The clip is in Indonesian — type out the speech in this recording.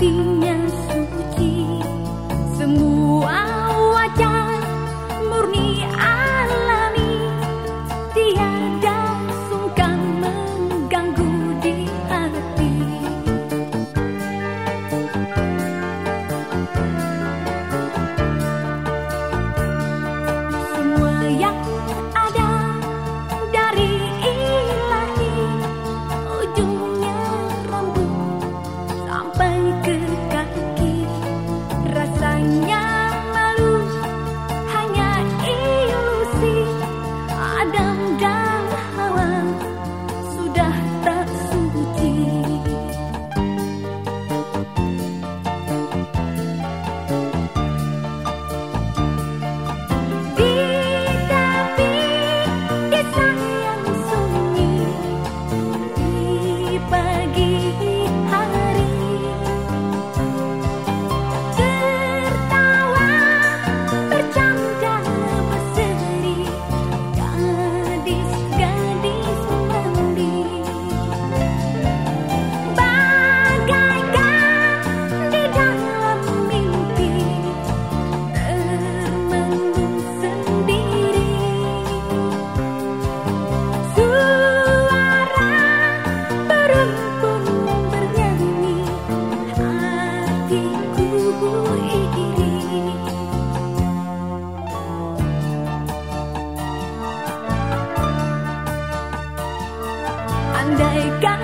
Tình you. Andaikan